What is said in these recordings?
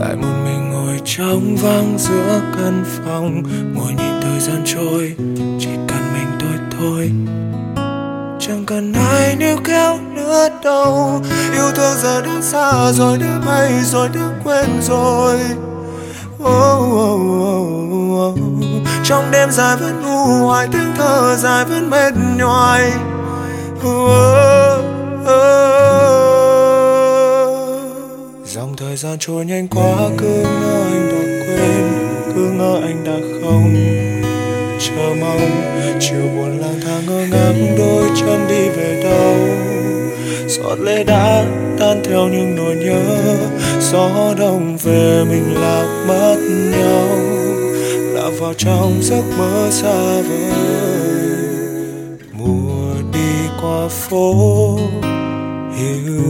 lại một mình ngồi trong vắng giữa căn phòng. Ngồi nhìn thời gian trôi chỉ cần mình tôi thôi. Chẳng cần ai níu kéo nữa đâu. Yêu thương giờ đã xa rồi đã bay rồi đã quên rồi. Oh, oh, oh, oh, oh. trong đêm dài vẫn u hoài tiếng thở dài vẫn mệt nhoài. Oh, oh, oh thời gian trôi nhanh quá, cứ ngỡ anh đã quên, cứ ngỡ anh đã không chờ mong. Chiều buồn lang thang ngơ ngác, đôi chân đi về đâu? Giọt lệ đã tan theo những nỗi nhớ, gió đông về mình lạc mất nhau. Lạc vào trong giấc mơ xa vời, mùa đi qua phố, hiu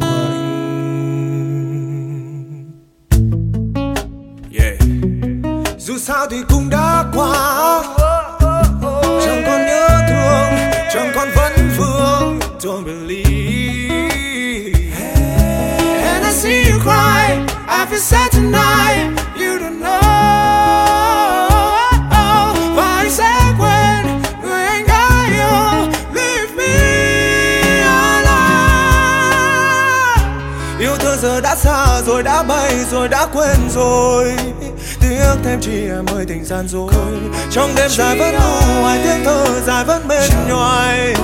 quạnh dù sao thì cũng đã qua. Chẳng còn nhớ thương, chẳng còn vấn vương. Don't believe. And I see you cry, I feel sad tonight. Yêu thương giờ đã xa rồi, đã bay rồi, đã quên rồi. Tiếc thêm chỉ em ơi tình gian dối. Trong đêm dài vẫn u hoài tiếng thơ dài vẫn bên nhoài.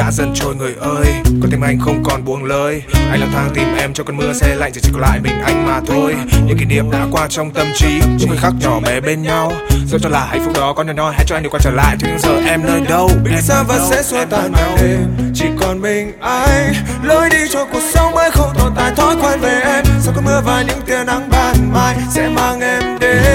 Đã dần trôi người ơi. Có tim anh không còn buông lời anh lang thang tìm em trong cơn mưa xe lạnh chỉ chỉ còn lại mình anh mà thôi. Những kỷ niệm đã qua trong tâm trí, những khoảnh khắc nhỏ bé bên nhau. Dẫu cho là hạnh phúc đó có nhỏ nhoi, hãy cho anh được quay trở lại. Chứ giờ em nơi đâu? Biết sao vẫn sẽ xua tan nhau đêm. Chỉ còn mình anh, lối đi cho cuộc sống mới không tồn tại. Thói quen về em, sau cơn mưa và những tia nắng ban mai sẽ mang em đến.